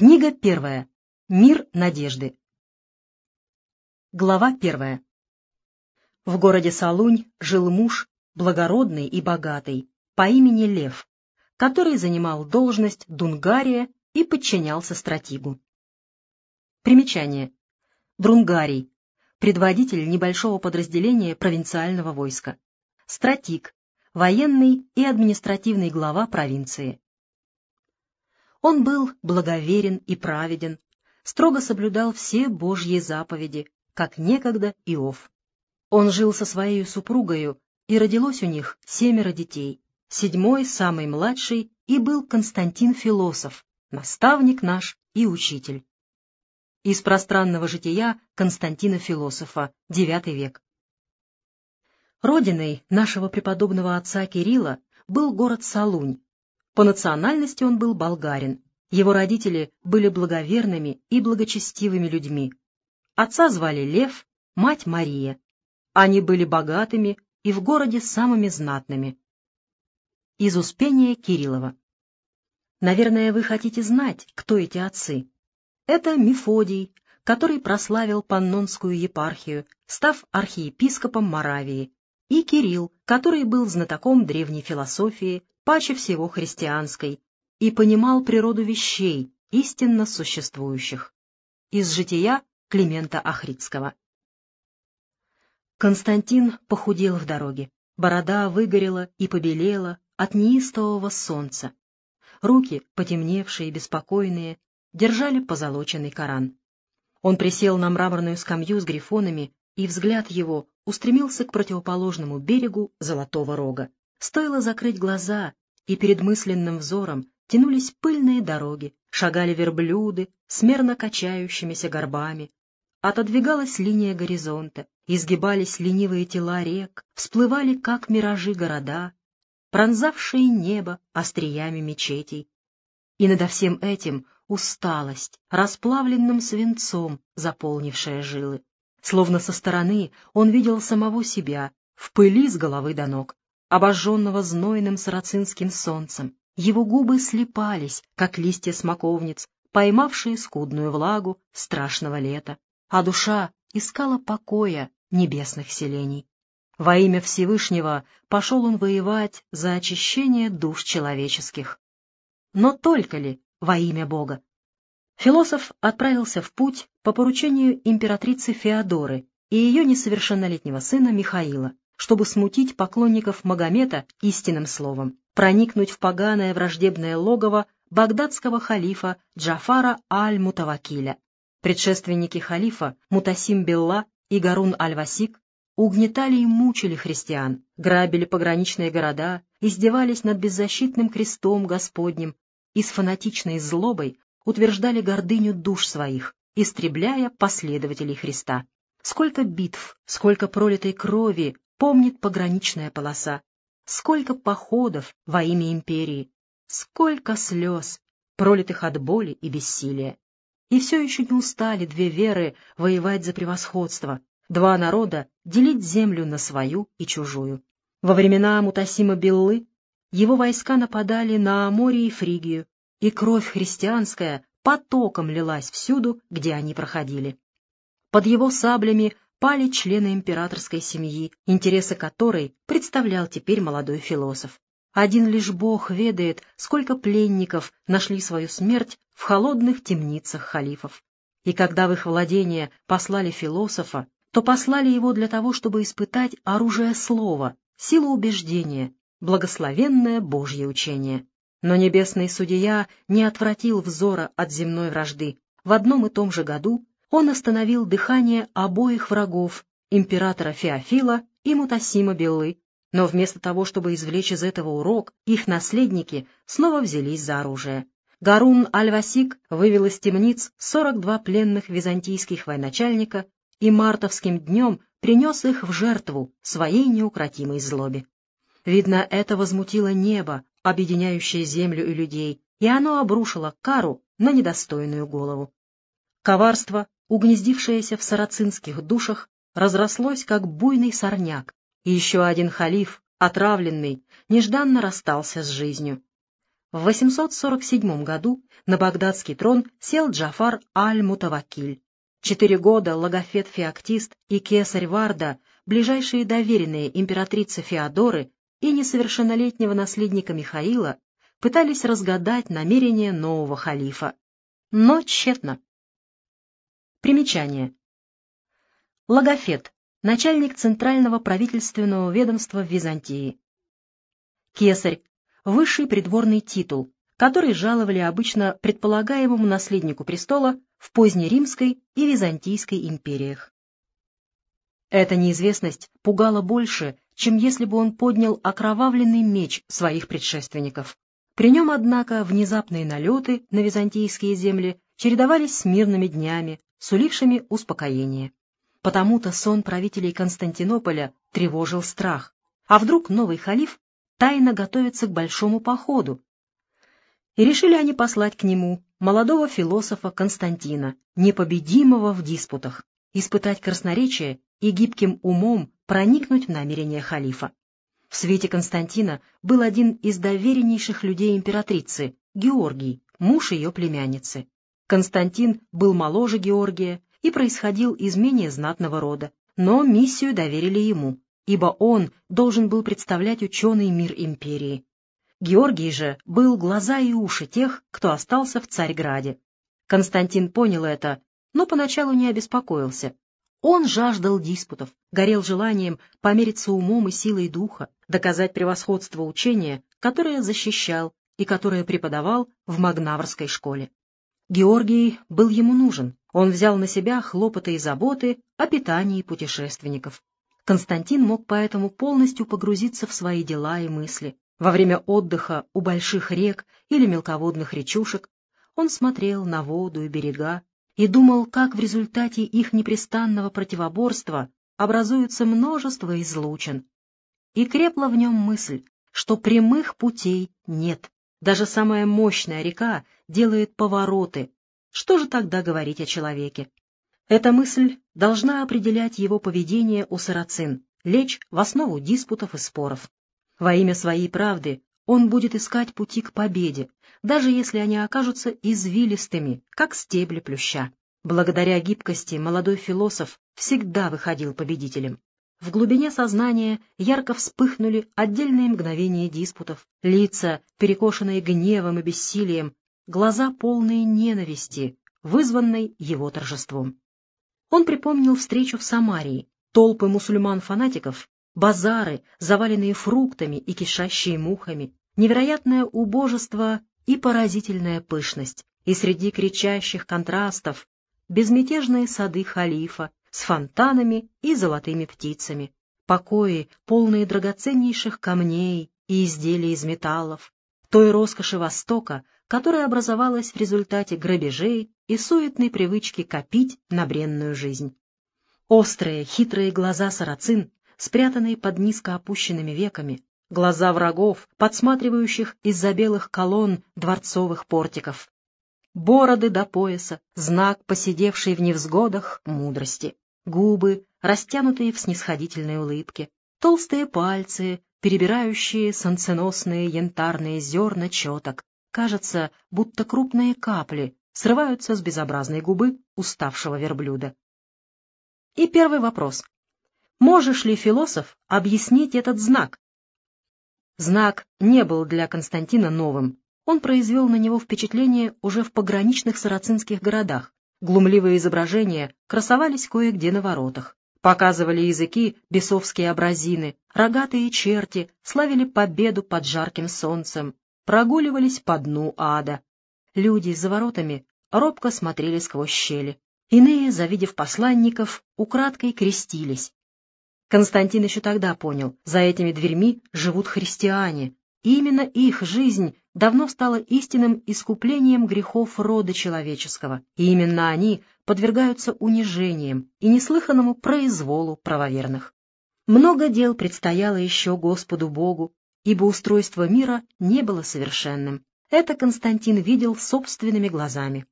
Книга первая. Мир надежды. Глава первая. В городе Салунь жил муж, благородный и богатый, по имени Лев, который занимал должность Дунгария и подчинялся стратигу. Примечание. Друнгарий. Предводитель небольшого подразделения провинциального войска. Стратиг. Военный и административный глава провинции. Он был благоверен и праведен, строго соблюдал все Божьи заповеди, как некогда Иов. Он жил со своей супругою, и родилось у них семеро детей. Седьмой, самый младший, и был Константин Философ, наставник наш и учитель. Из пространного жития Константина Философа, IX век. Родиной нашего преподобного отца Кирилла был город Салунь, по национальности он был болгарин. Его родители были благоверными и благочестивыми людьми. Отца звали Лев, мать Мария. Они были богатыми и в городе самыми знатными. Из Успения Кириллова. Наверное, вы хотите знать, кто эти отцы. Это Мефодий, который прославил Паннонскую епархию, став архиепископом Моравии, и Кирилл, который был знатоком древней философии, паче всего христианской, и понимал природу вещей, истинно существующих. Из жития Климента Ахридского. Константин похудел в дороге, борода выгорела и побелела от неистового солнца. Руки, потемневшие и беспокойные, держали позолоченный Коран. Он присел на мраморную скамью с грифонами, и взгляд его устремился к противоположному берегу Золотого Рога. Стоило закрыть глаза, и перед мысленным взором тянулись пыльные дороги, шагали верблюды с мерно качающимися горбами. Отодвигалась линия горизонта, изгибались ленивые тела рек, всплывали, как миражи, города, пронзавшие небо остриями мечетей. И надо всем этим усталость, расплавленным свинцом, заполнившая жилы. Словно со стороны он видел самого себя, в пыли с головы до ног обожженного знойным сарацинским солнцем. Его губы слепались, как листья смоковниц, поймавшие скудную влагу страшного лета, а душа искала покоя небесных селений. Во имя Всевышнего пошел он воевать за очищение душ человеческих. Но только ли во имя Бога? Философ отправился в путь по поручению императрицы Феодоры и ее несовершеннолетнего сына Михаила, чтобы смутить поклонников Магомета истинным словом, проникнуть в поганое враждебное логово багдадского халифа Джафара аль-Мутавакиля. Предшественники халифа Мутасим Белла и Гарун аль-Васик угнетали и мучили христиан, грабили пограничные города, издевались над беззащитным крестом Господним и с фанатичной злобой утверждали гордыню душ своих, истребляя последователей Христа. Сколько битв, сколько пролитой крови помнит пограничная полоса. Сколько походов во имя империи, сколько слез, пролитых от боли и бессилия. И все еще не устали две веры воевать за превосходство, два народа делить землю на свою и чужую. Во времена Мутасима Беллы его войска нападали на Аморию и Фригию, и кровь христианская потоком лилась всюду, где они проходили. Под его саблями пали члены императорской семьи, интересы которой представлял теперь молодой философ. Один лишь Бог ведает, сколько пленников нашли свою смерть в холодных темницах халифов. И когда в их владение послали философа, то послали его для того, чтобы испытать оружие слова, силу убеждения, благословенное Божье учение. Но небесный судья не отвратил взора от земной вражды. В одном и том же году он остановил дыхание обоих врагов, императора Феофила и Мутасима Беллы, но вместо того, чтобы извлечь из этого урок, их наследники снова взялись за оружие. Гарун Аль-Васик вывел из темниц 42 пленных византийских военачальника и мартовским днем принес их в жертву своей неукротимой злобе. Видно, это возмутило небо, объединяющее землю и людей, и оно обрушило кару на недостойную голову. Коварство, угнездившееся в сарацинских душах, разрослось, как буйный сорняк, и еще один халиф, отравленный, нежданно расстался с жизнью. В 847 году на багдадский трон сел Джафар аль-Мутавакиль. Четыре года Логофет Феоктист и кесарь Варда, ближайшие доверенные императрицы Феодоры и несовершеннолетнего наследника Михаила, пытались разгадать намерения нового халифа. Но тщетно. Примечание. Логофет, начальник Центрального правительственного ведомства в Византии. Кесарь, высший придворный титул, который жаловали обычно предполагаемому наследнику престола в позднеримской и византийской империях. Эта неизвестность пугала больше, чем если бы он поднял окровавленный меч своих предшественников. При нем, однако, внезапные налеты на византийские земли чередовались с мирными днями, сулившими успокоение. Потому-то сон правителей Константинополя тревожил страх. А вдруг новый халиф тайно готовится к большому походу? И решили они послать к нему молодого философа Константина, непобедимого в диспутах, испытать красноречие и гибким умом проникнуть в намерения халифа. В свете Константина был один из довереннейших людей императрицы, Георгий, муж ее племянницы. Константин был моложе Георгия и происходил из менее знатного рода, но миссию доверили ему, ибо он должен был представлять ученый мир империи. Георгий же был глаза и уши тех, кто остался в Царьграде. Константин понял это, но поначалу не обеспокоился. Он жаждал диспутов, горел желанием помериться умом и силой духа, доказать превосходство учения, которое защищал и которое преподавал в Магнаврской школе. Георгий был ему нужен, он взял на себя хлопоты и заботы о питании путешественников. Константин мог поэтому полностью погрузиться в свои дела и мысли, во время отдыха у больших рек или мелководных речушек он смотрел на воду и берега и думал, как в результате их непрестанного противоборства образуется множество излучин. И крепла в нем мысль, что прямых путей нет. Даже самая мощная река делает повороты. Что же тогда говорить о человеке? Эта мысль должна определять его поведение у сарацин, лечь в основу диспутов и споров. Во имя своей правды он будет искать пути к победе, даже если они окажутся извилистыми, как стебли плюща. Благодаря гибкости молодой философ всегда выходил победителем. В глубине сознания ярко вспыхнули отдельные мгновения диспутов, лица, перекошенные гневом и бессилием, глаза полные ненависти, вызванной его торжеством. Он припомнил встречу в Самарии, толпы мусульман-фанатиков базары, заваленные фруктами и кишащие мухами, невероятное убожество и поразительная пышность. И среди кричащих контрастов безмятежные сады халифа с фонтанами и золотыми птицами, покои, полные драгоценнейших камней и изделий из металлов, той роскоши Востока, которая образовалась в результате грабежей и суетной привычки копить на бренную жизнь. Острые, хитрые глаза сарацин спрятанные под низко опущенными веками, глаза врагов, подсматривающих из-за белых колонн дворцовых портиков. Бороды до пояса, знак посидевшей в невзгодах мудрости, губы, растянутые в снисходительной улыбке, толстые пальцы, перебирающие солнценосные янтарные зерна четок. Кажется, будто крупные капли срываются с безобразной губы уставшего верблюда. И первый вопрос. Можешь ли, философ, объяснить этот знак? Знак не был для Константина новым. Он произвел на него впечатление уже в пограничных сарацинских городах. Глумливые изображения красовались кое-где на воротах. Показывали языки бесовские образины, рогатые черти славили победу под жарким солнцем, прогуливались по дну ада. Люди за воротами робко смотрели сквозь щели. Иные, завидев посланников, украдкой крестились. Константин еще тогда понял, за этими дверьми живут христиане, именно их жизнь давно стала истинным искуплением грехов рода человеческого, и именно они подвергаются унижениям и неслыханному произволу правоверных. Много дел предстояло еще Господу Богу, ибо устройство мира не было совершенным. Это Константин видел собственными глазами.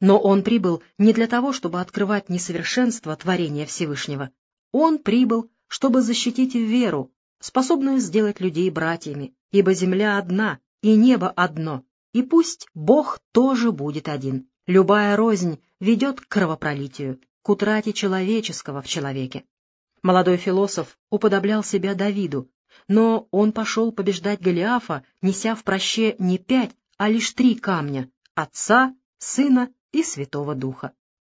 Но он прибыл не для того, чтобы открывать несовершенство творения Всевышнего, он прибыл, чтобы защитить веру, способную сделать людей братьями, ибо земля одна, и небо одно, и пусть Бог тоже будет один. Любая рознь ведет к кровопролитию, к утрате человеческого в человеке. Молодой философ уподоблял себя Давиду, но он пошел побеждать Голиафа, неся в проще не пять, а лишь три камня — Отца, Сына и Святого Духа.